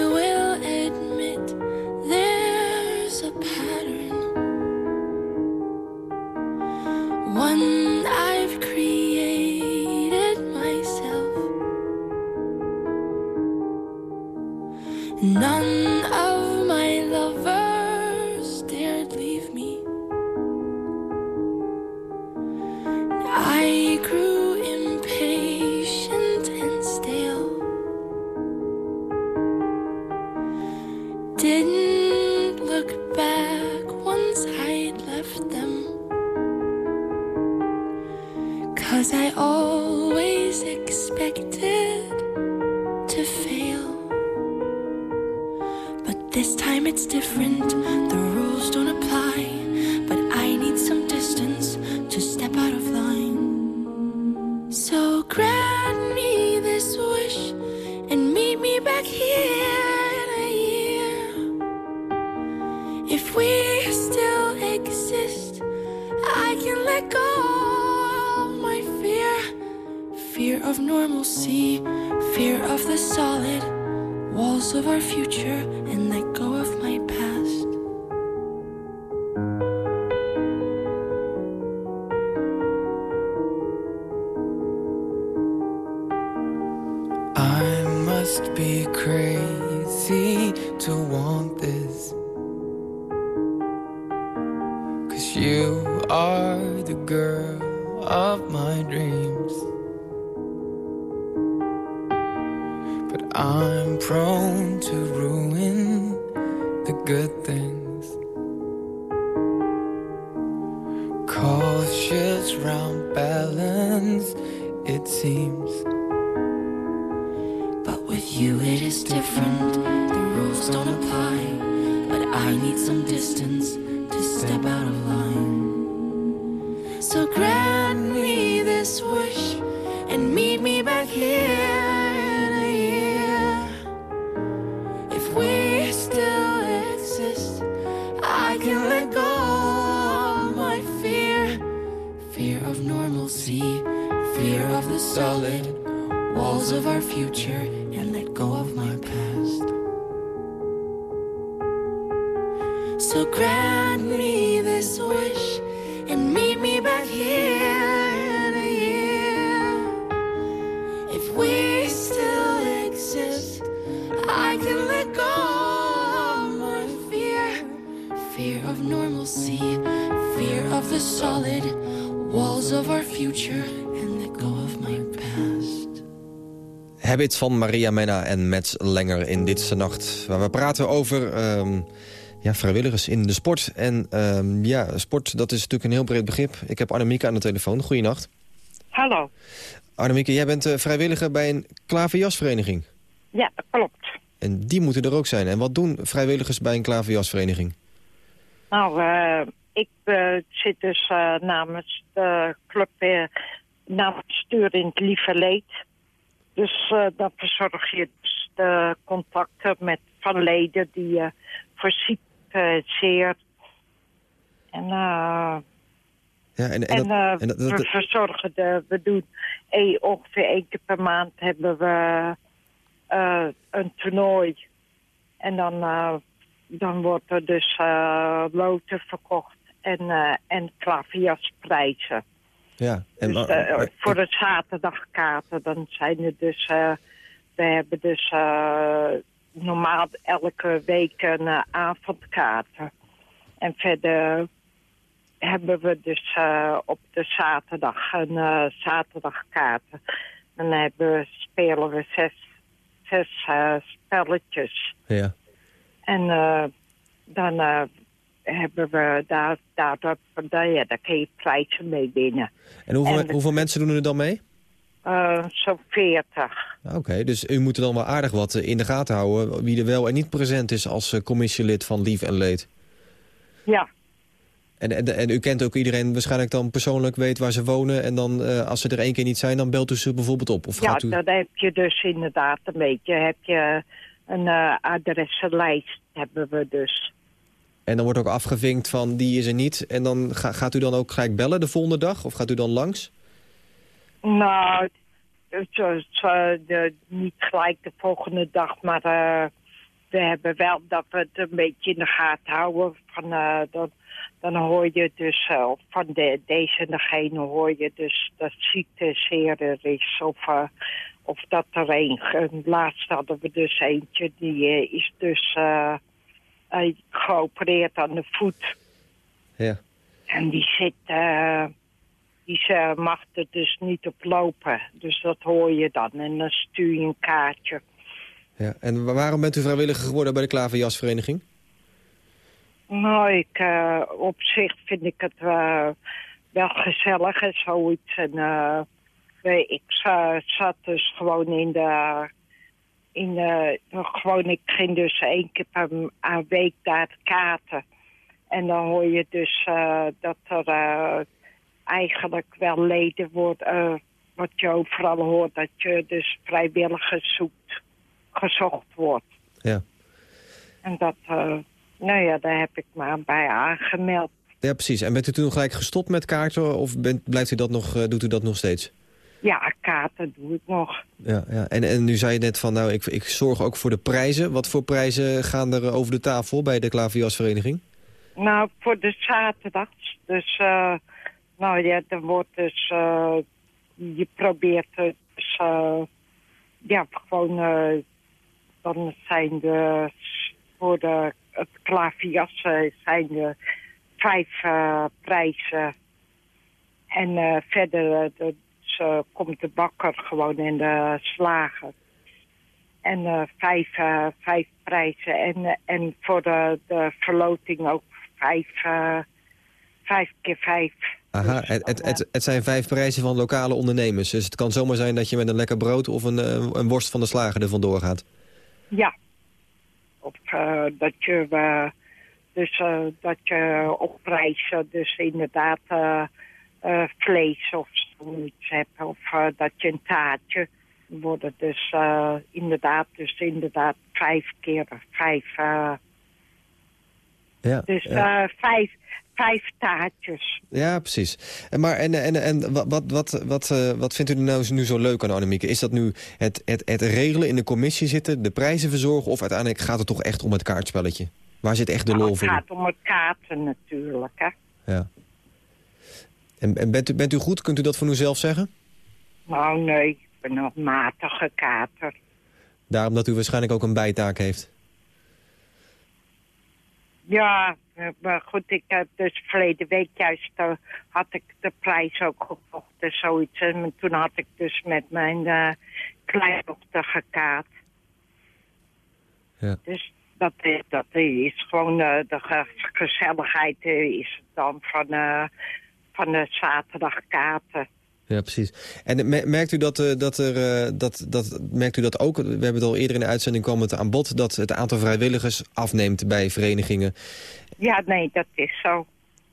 But I need some distance to step out of line. So grant me this wish and meet me back here in a year. If we still exist, I can let go of my fear. Fear of normalcy, fear of the solid walls of our future, Habits van Maria Menna en Mets Lenger in Dit Nacht. Waar we praten over ehm, ja, vrijwilligers in de sport. En ehm, ja, sport, dat is natuurlijk een heel breed begrip. Ik heb Annemieke aan de telefoon. Goeienacht. Hallo. Annemieke, jij bent eh, vrijwilliger bij een klaverjasvereniging. Ja, dat klopt. En die moeten er ook zijn. En wat doen vrijwilligers bij een klaverjasvereniging? Nou, eh, ik eh, zit dus namens de club uh, namens stuur in het lieve leed. Dus uh, dan verzorg je dus de contacten met van leden die uh, voor ziek zeer. En, ja, en, en, en, dat, en dat, dat, we verzorgen de, we doen eh, ongeveer één keer per maand hebben we een toernooi. En dan, dan wordt er dus loten verkocht en, en klaverjasprijzen. Ja, en, dus, uh, voor de zaterdagkaarten, dan zijn er dus uh, we hebben dus eh, normaal elke week een avondkaarten. En verder hebben we dus op de zaterdag een zaterdagkaarten. En dan hebben we, spelen we zes, zes spelletjes. Ja. En dan hebben we daar, daar, daar, ja, daar kun je prijzen mee winnen. En hoeveel, En hoeveel mensen doen er dan mee? Uh, Zo'n veertig. Oké, dus u moet er dan wel aardig wat eh, in de gaten houden... wie er wel en niet present is als eh, commissielid van Lief en Leed. Ja. En, en, en u kent ook iedereen waarschijnlijk dan persoonlijk, weet waar ze wonen... en dan als ze er één keer niet zijn, dan belt u ze bijvoorbeeld op? Of Ja, gaat u... dan heb je dus inderdaad een beetje heb je een eh, adressenlijst hebben we dus. En dan wordt ook afgevinkt van die is er niet. En dan ga- gaat u dan ook gelijk bellen de volgende dag? Of gaat u dan langs? Nou, het is, eh, niet gelijk de volgende dag, maar eh, we hebben wel dat we het een beetje in de gaten houden. Van, eh, dan, hoor je dus eh, van de, deze en degene hoor je dus dat ziekte zeerder is. Of, of dat er een, laatst hadden we dus eentje, die is dus eh, geopereerd aan de voet. Ja. En die zit, eh, die ze mag er dus niet op lopen. Dus dat hoor je dan. En dan stuur je een kaartje. ja. En wa- waarom bent u vrijwilliger geworden bij de Klaverjasvereniging? Nou, ik, eh, op zich vind ik het eh, wel gezellig en zoiets. En ik za- zat dus gewoon in de... In de gewoon, ik ging dus één keer per m- a week daar kaarten. En dan hoor je dus eh, dat er eh, eigenlijk wel leden wordt... eh, wat je overal hoort, dat je dus vrijwilligers zoekt, gezocht wordt. Ja. En dat, eh, nou ja, daar heb ik me bij aangemeld. Ja, precies. En bent u toen gelijk gestopt met kaarten? Of bent, blijft u dat nog, eh, doet u dat nog steeds? Ja, kaarten doe ik nog. Ja, ja. En, en nu zei je net van, nou, ik, ik zorg ook voor de prijzen. Wat voor prijzen gaan er over de tafel bij de Klaverjasvereniging? Nou, voor de zaterdags. Dus, eh, nou ja, dan wordt dus, eh, je probeert dus, eh, ja, gewoon, dan zijn de, voor de, het klaviassen zijn de vijf prijzen. En verder de- dus, komt de bakker gewoon in de slager. En eh, vijf, eh, vijf prijzen. En, eh, en voor de, de verloting ook vijf, eh, vijf keer vijf. Aha, het, het, het, het zijn vijf prijzen van lokale ondernemers. Dus het kan zomaar zijn dat je met een lekker brood of een, eh, een worst van de slager er vandoor gaat. Ja. Of eh, dat je, eh, dus, eh, dat je op prijzen dus inderdaad eh, vlees of zoiets hebt. Of eh, dat je een taartje worden dus eh, inderdaad, dus inderdaad vijf keer vijf. Ja, dus ja. vijf, vijf taartjes. ja precies. En, maar, en, en, en wat, wat, wat, wat, wat vindt u nou nu zo leuk aan, Annemieke? Is dat nu het, het, het regelen in de commissie zitten, de prijzen verzorgen... of uiteindelijk gaat het toch echt om het kaartspelletje? Waar zit echt de Nou, lol het voor u? gaat om het kaarten natuurlijk, hè. Ja. En, en bent, u, bent u goed? Kunt u dat van uzelf zeggen? Nou nee, ik ben nog matige kater. Daarom dat u waarschijnlijk ook een bijtaak heeft. Ja, eh, maar goed, ik heb dus verleden week juist eh, had ik de prijs ook gekocht en zoiets. En toen had ik dus met mijn eh kleindochter gekaart. Ja. Dus dat, is- dat is gewoon eh, de ge- gezelligheid eh, is dan van, eh, van de zaterdagkaarten. Ja, precies. En me- merkt u dat, eh, dat er, eh, dat, dat, merkt u dat ook, we hebben het al eerder in de uitzending kwam het aan bod, dat het aantal vrijwilligers afneemt bij verenigingen. Ja, nee, dat is zo.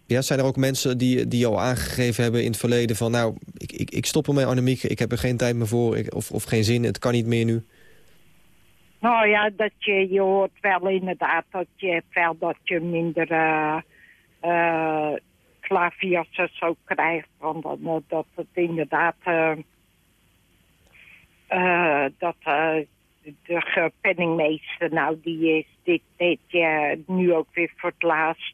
Ja, zijn er ook mensen die, die al aangegeven hebben in het verleden van, nou, ik, ik, ik stop ermee Annemiek, ik heb er geen tijd meer voor, ik, of, of geen zin, het kan niet meer nu. Nou ja, dat je, je hoort wel inderdaad dat je wel dat je minder eh, klaviassen zo krijgt. Want dan, dat het inderdaad eh, eh, dat eh, de penningmeester, nou die is dit, dit jaar nu ook weer voor het laatst.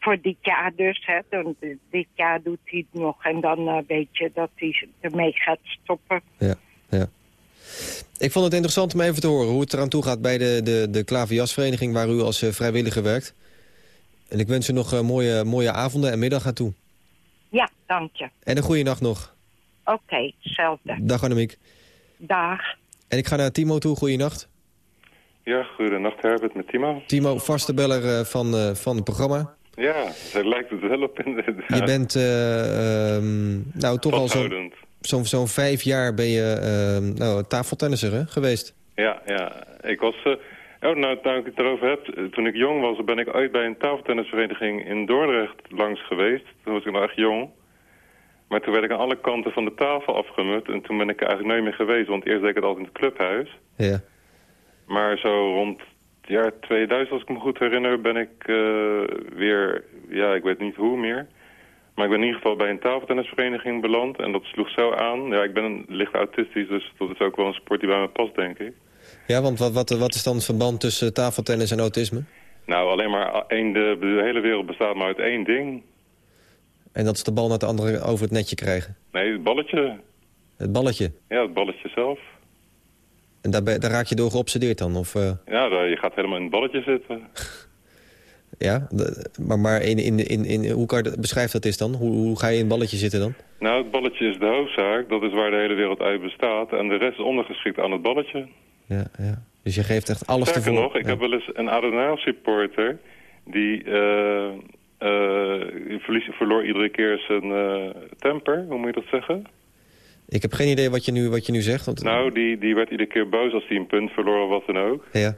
Voor dit jaar dus, hè. Dan, dit jaar doet hij het nog en dan weet je dat hij ermee gaat stoppen. Ja, ja. Ik vond het interessant om even te horen hoe het eraan toe gaat... bij de, de, de klaverjasvereniging waar u als vrijwilliger werkt. En ik wens u nog eh, mooie, mooie avonden en middag aan toe. Ja, dank je. En een goede nacht nog. Oké, hetzelfde. Dag Annemiek. Dag. En ik ga naar Timo toe. Goeienacht. Ja, goedenacht Herbert met Timo. Timo, vaste beller eh, van, eh, van het programma. Ja, zij lijkt het wel op inderdaad. Je bent eh, ehm, nou toch al zo'n zo'n vijf jaar ben je ehm, nou, tafeltennisser hè, geweest. Ja, ja. Ik was... oh, nou, nou ik het erover heb. Toen ik jong was, ben ik ooit bij een tafeltennisvereniging in Dordrecht langs geweest. Toen was ik nog echt jong. Maar toen werd ik aan alle kanten van de tafel afgemut. En toen ben ik er eigenlijk nooit meer geweest. Want eerst deed ik het altijd in het clubhuis. Ja. Maar zo rond het jaar 2000, als ik me goed herinner, ben ik eh, weer... Ja, ik weet niet hoe meer. Maar ik ben in ieder geval bij een tafeltennisvereniging beland. En dat sloeg zo aan. Ja, ik ben licht autistisch, dus dat is ook wel een sport die bij me past, denk ik. Ja, want wat, wat, wat is dan het verband tussen tafeltennis en autisme? Nou, alleen maar één, de, de hele wereld bestaat maar uit één ding. En dat is de bal naar de andere over het netje krijgen. Nee, het balletje. Het balletje. Ja, het balletje zelf. En daar, daar raak je door geobsedeerd dan? Of, eh, Ja, daar- je gaat helemaal in het balletje zitten. [laughs] ja, De- maar, maar in, in, in, in, hoe kan je dat, beschrijf dat eens dan? Hoe, hoe ga je in het balletje zitten dan? Nou, het balletje is de hoofdzaak. Dat is waar de hele wereld uit bestaat. En de rest is ondergeschikt aan het balletje. Ja, ja. Dus je geeft echt alles Sterker nog, ik Ja. heb wel eens een Adenaal supporter... die eh, eh, verlies, verloor iedere keer zijn eh, temper. Hoe moet je dat zeggen? Ik heb geen idee wat je nu, wat je nu zegt. Want, Nou, die, die werd iedere keer boos als hij een punt verloor of wat dan ook. Ja.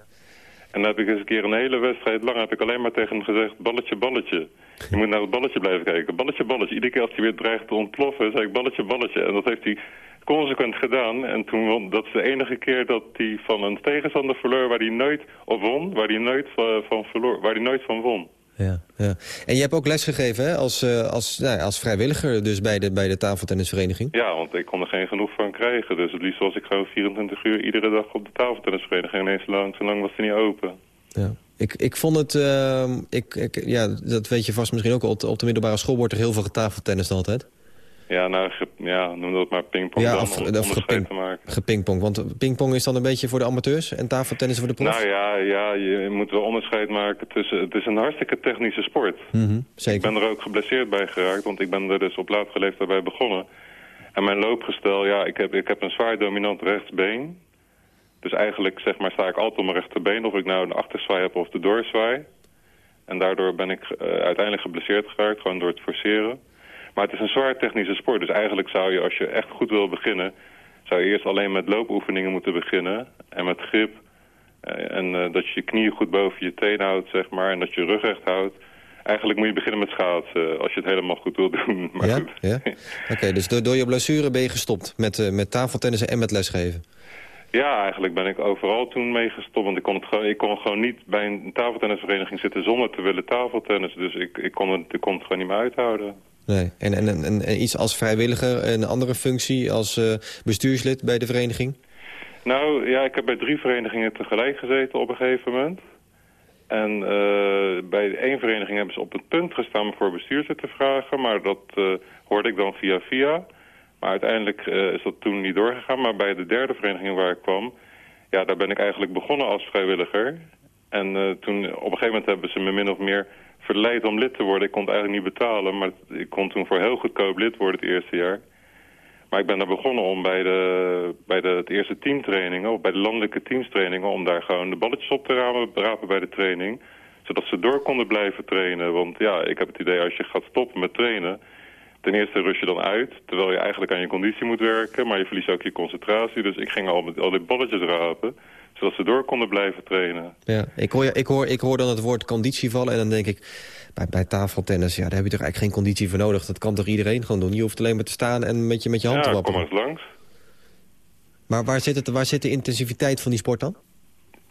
En dan heb ik eens een keer een hele wedstrijd lang heb ik alleen maar tegen hem gezegd... balletje, balletje. Je moet naar het balletje blijven kijken. Balletje, balletje. Iedere keer als hij weer dreigt te ontploffen, zei ik balletje, balletje. En dat heeft hij consequent gedaan. En toen won, dat is de enige keer dat hij van een tegenstander verloor... waar hij nooit of won, waar hij nooit van, van verloor, waar hij nooit van won. Ja, ja. En je hebt ook lesgegeven hè? Als, eh, als, nou, als vrijwilliger dus bij de, bij de tafeltennisvereniging. Ja, want ik kon er geen genoeg van krijgen. Dus het liefst was ik gewoon 24 uur iedere dag op de tafeltennisvereniging. En eens lang, zo lang was die niet open. Ja. Ik, ik vond het, ehm, ik, ik, ja, dat weet je vast misschien ook, op de- op de middelbare school wordt er heel veel getafeltennist altijd. Ja, nou, ge- ja, noem dat maar pingpong Ja, dan, of, om of onderscheid geping, te maken. gepingpong. Want pingpong is dan een beetje voor de amateurs en tafeltennis voor de profs. Nou ja, ja, je moet wel onderscheid maken tussen... Het is een hartstikke technische sport. Mhm, zeker. Ik ben er ook geblesseerd bij geraakt, want ik ben er dus op latere leeftijd bij begonnen. En mijn loopgestel, ja, ik heb, ik heb een zwaar dominant rechtsbeen. Dus eigenlijk zeg maar, sta ik altijd op mijn rechterbeen, of ik nou een achterzwaai heb of de doorzwaai. En daardoor ben ik eh, uiteindelijk geblesseerd geraakt, gewoon door het forceren. Maar het is een zwaar technische sport, dus eigenlijk zou je, als je echt goed wil beginnen... zou je eerst alleen met loopoefeningen moeten beginnen en met grip. Eh, en eh, dat je je knieën goed boven je teen houdt, zeg maar, en dat je je rug recht houdt. Eigenlijk moet je beginnen met schaatsen, als je het helemaal goed wil doen. [laughs] Maar ja? goed. ja? Oké, dus door, door je blessure ben je gestopt met, eh, met tafeltennissen en met lesgeven. Ja, eigenlijk ben ik overal toen mee gestopt. Want ik kon, het gewoon, ik kon gewoon niet bij een tafeltennisvereniging zitten zonder te willen tafeltennis. Dus ik, ik, kon, het, ik kon het gewoon niet meer uithouden. Nee. En, en, en, iets als vrijwilliger, een andere functie als eh, bestuurslid bij de vereniging? Nou ja, ik heb bij drie verenigingen tegelijk gezeten op een gegeven moment. En eh, bij één vereniging hebben ze op het punt gestaan me voor bestuurslid te vragen. Maar dat eh, hoorde ik dan via via. Maar uiteindelijk is dat toen niet doorgegaan. Maar bij de derde vereniging waar ik kwam... ja, daar ben ik eigenlijk begonnen als vrijwilliger. En eh, toen op een gegeven moment hebben ze me min of meer verleid om lid te worden. Ik kon het eigenlijk niet betalen, maar ik kon toen voor heel goedkoop lid worden het eerste jaar. Maar ik ben daar begonnen om bij, de, bij de, het eerste teamtrainingen, of bij de landelijke teamstrainingen, om daar gewoon de balletjes op te rapen, rapen bij de training. Zodat ze door konden blijven trainen. Want ja, ik heb het idee als je gaat stoppen met trainen, ten eerste rust je dan uit, terwijl je eigenlijk aan je conditie moet werken, maar je verliest ook je concentratie. Dus ik ging al met al die balletjes rapen, zodat ze door konden blijven trainen. Ja, ik hoor, ik, hoor, ik hoor dan het woord conditie vallen en dan denk ik... bij, bij tafeltennis, ja, daar heb je toch eigenlijk geen conditie voor nodig. Dat kan toch iedereen gewoon doen? Je hoeft alleen maar te staan en met je, met je hand te Ja, wapperen. kom eens langs. Maar waar zit, het, waar zit de intensiviteit van die sport dan?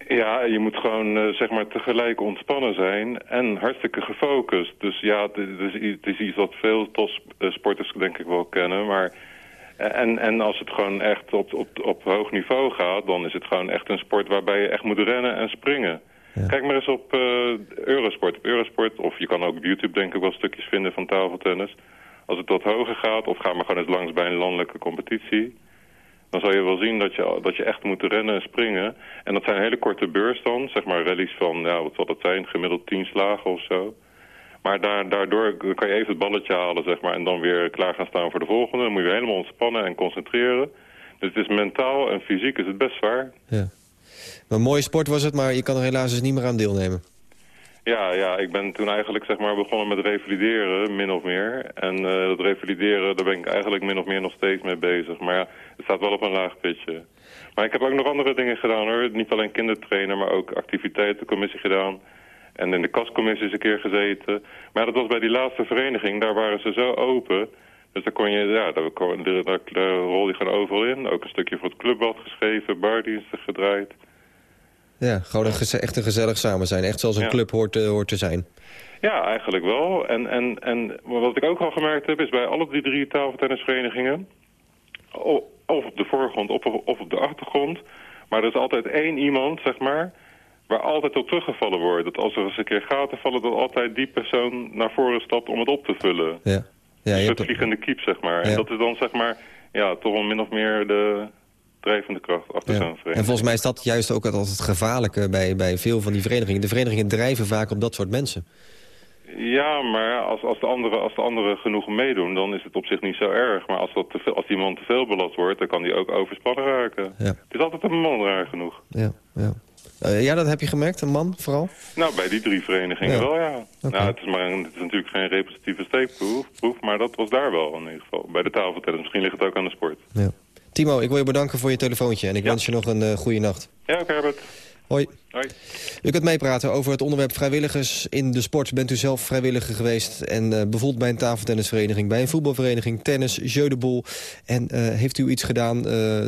Ja, je moet gewoon eh, zeg maar tegelijk ontspannen zijn en hartstikke gefocust. Dus ja, het is, het is iets wat veel topsporters denk ik wel kennen. Maar, en, en als het gewoon echt op, op, op hoog niveau gaat, dan is het gewoon echt een sport waarbij je echt moet rennen en springen. Kijk maar eens op eh, Eurosport. Op Eurosport, of je kan ook op YouTube denk ik wel stukjes vinden van tafeltennis. Als het wat hoger gaat, of ga maar gewoon eens langs bij een landelijke competitie. dan zal je wel zien dat je, dat je echt moet rennen en springen. En dat zijn hele korte beurs dan, zeg maar rallies van, ja, wat zal dat zijn, gemiddeld 10 slagen of zo. Maar daar, daardoor kan je even het balletje halen, zeg maar, en dan weer klaar gaan staan voor de volgende. Dan moet je weer helemaal ontspannen en concentreren. Dus het is mentaal en fysiek is het best zwaar. Ja. Maar een mooie sport was het, maar je kan er helaas dus niet meer aan deelnemen. Ja, ja, ik ben toen eigenlijk zeg maar begonnen met revalideren, min of meer. En uh, dat revalideren, daar ben ik eigenlijk min of meer nog steeds mee bezig. Maar ja, het staat wel op een laag pitje. Maar ik heb ook nog andere dingen gedaan hoor. Niet alleen kindertrainer, maar ook activiteitencommissie gedaan. En in de kastcommissie is een keer gezeten. Maar dat was bij die laatste vereniging, daar waren ze zo open... Dus daar kon je, ja, daar, kon, daar, daar, daar rol je gewoon overal in. Ook een stukje voor het clubblad geschreven, bardiensten gedraaid. Ja, gewoon een echt een gezellig samen zijn. Echt zoals een Ja. club hoort, eh, hoort te zijn. Ja, eigenlijk wel. En, en, en wat ik ook al gemerkt heb, is bij alle die drie tafeltennisverenigingen... of op de voorgrond of, of op de achtergrond... maar er is altijd één iemand, zeg maar... waar altijd op teruggevallen wordt. Dat als er eens een keer gaten vallen... dat altijd die persoon naar voren stapt om het op te vullen. Ja. Ja, je een hebt vliegende kiep, zeg maar. Ja. En dat is dan, zeg maar, ja, toch wel min of meer de drijvende kracht achter Ja. zo'n En volgens mij is dat juist ook altijd het gevaarlijke bij, bij veel van die verenigingen. De verenigingen drijven vaak op dat soort mensen. Ja, maar als, als, de anderen, als de anderen genoeg meedoen, dan is het op zich niet zo erg. Maar als, dat te veel, als die man te veel belast wordt, dan kan die ook overspannen raken. Ja. Het is altijd een man raar genoeg. Ja, ja. Eh, ja, dat heb je gemerkt, een man vooral? Nou, bij die drie verenigingen Ja. wel, ja. Nou, het is, maar een- het is natuurlijk geen representatieve steekproef, proef, maar dat was daar wel in ieder geval. Bij de tafeltennis, misschien ligt het ook aan de sport. Ja. Timo, ik wil je bedanken voor je telefoontje en ik wens je nog een eh, goede nacht. Ja, oké, Herbert. Hoi. Hoi. U kunt meepraten over het onderwerp vrijwilligers in de sport. Bent u zelf vrijwilliger geweest en eh, bijvoorbeeld bij een tafeltennisvereniging... bij een voetbalvereniging, tennis, jeu de boel... en eh, heeft u iets gedaan, eh,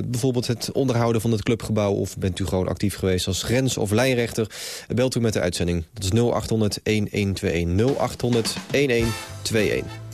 bijvoorbeeld het onderhouden van het clubgebouw... of bent u gewoon actief geweest als grens- of lijnrechter... belt u met de uitzending. Dat is 0800-1121. 0800-1121.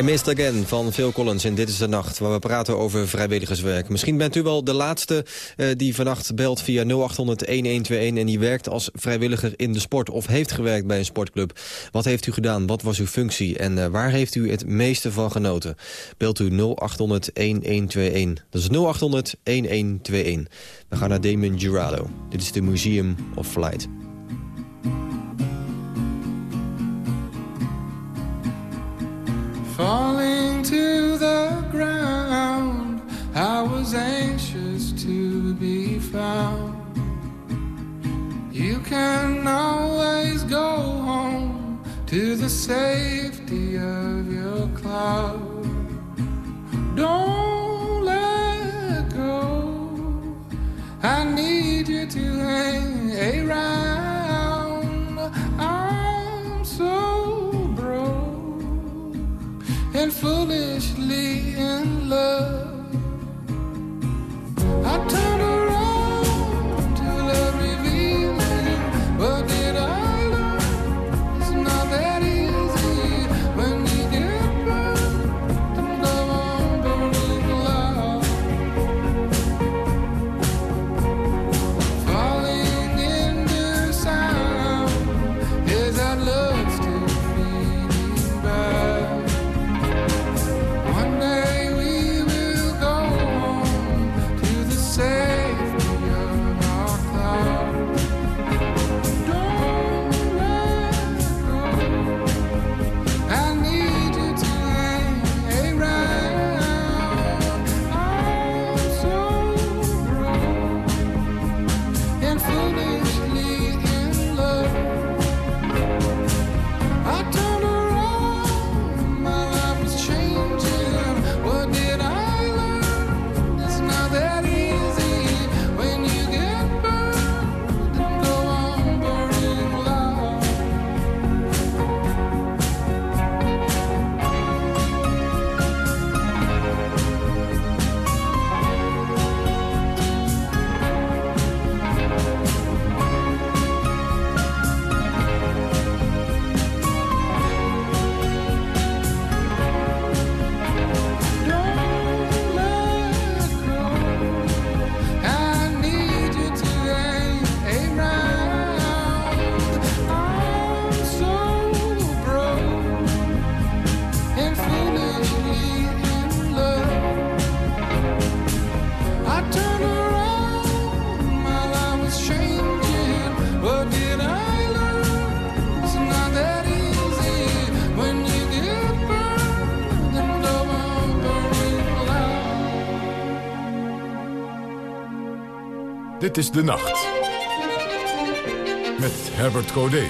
I Missed Again van Phil Collins in Dit is de Nacht... waar we praten over vrijwilligerswerk. Misschien bent u wel de laatste uh, die vannacht belt via 0800-1121... en die werkt als vrijwilliger in de sport of heeft gewerkt bij een sportclub. Wat heeft u gedaan? Wat was uw functie? En uh, waar heeft u het meeste van genoten? Belt u 0800-1121. Dat is 0800-1121. We gaan naar Damon Girado. Dit is de Museum of Flight. Falling to the ground. I was anxious to be found. You can always go home to the safety of your cloud. Don't let go. I need you to hang around. And foolishly in love. I turn around Dit is De Nacht. Met Herbert Codé.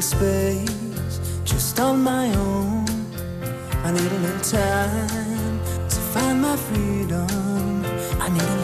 Space just on my own. I need a little time to find my freedom. I need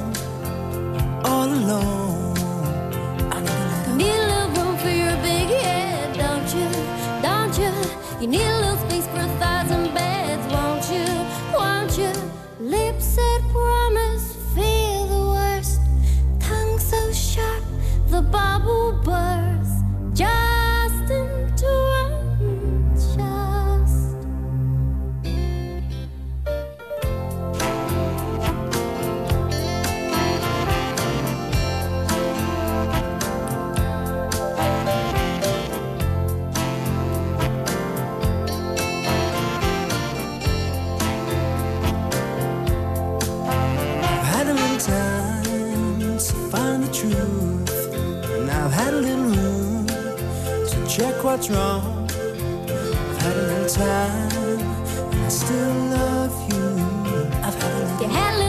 truth, and I've had a little room to check what's wrong. I've had a little time, and I still love you. I've had a little You had a little time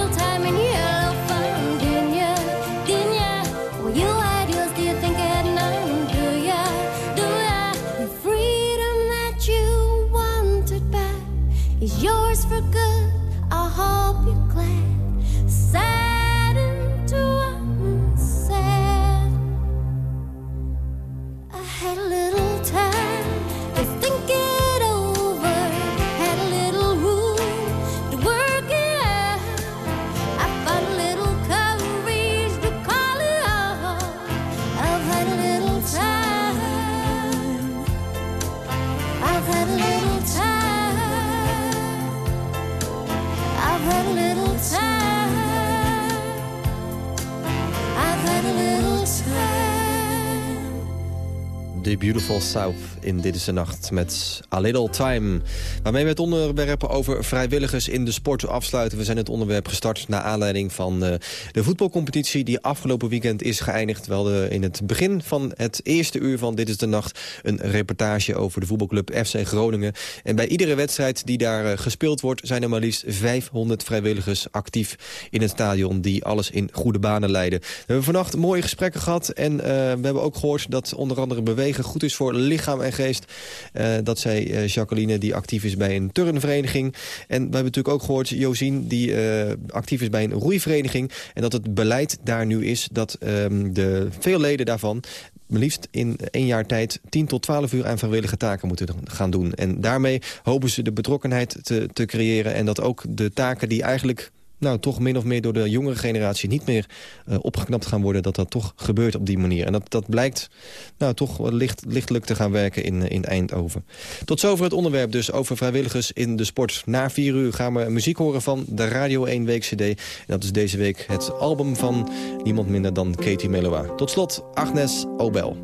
Beautiful South in Dit is de Nacht met A Little Time. Waarmee we het onderwerp over vrijwilligers in de sport afsluiten. We zijn het onderwerp gestart naar aanleiding van eh, de voetbalcompetitie... die afgelopen weekend is geëindigd. Hadden in het begin van het eerste uur van Dit is de Nacht... een reportage over de voetbalclub FC Groningen. En bij iedere wedstrijd die daar eh, gespeeld wordt... zijn er maar liefst 500 vrijwilligers actief in het stadion... die alles in goede banen leiden. We hebben vannacht mooie gesprekken gehad. En eh, we hebben ook gehoord dat onder andere bewegen goed is voor lichaam en geest. Eh, dat zei eh, Jacqueline, die actief is bij een turnvereniging. En we hebben natuurlijk ook gehoord Josien, die eh, actief is bij een roeivereniging. En dat het beleid daar nu is dat ehm, de veel leden daarvan liefst in één jaar tijd 10 tot 12 uur aan vrijwillige taken moeten gaan doen. En daarmee hopen ze de betrokkenheid te, te creëren... en dat ook de taken die eigenlijk nou, toch min of meer door de jongere generatie niet meer eh, opgeknapt gaan worden... dat dat toch gebeurt op die manier. En dat, dat blijkt nou, toch licht, lichtelijk te gaan werken in, eh, in Eindhoven. Tot zover het onderwerp dus over vrijwilligers in de sport. Na vier uur gaan we muziek horen van de Radio 1 Week CD. En dat is deze week het album van niemand minder dan Katie Meloa. Tot slot Agnes Obel.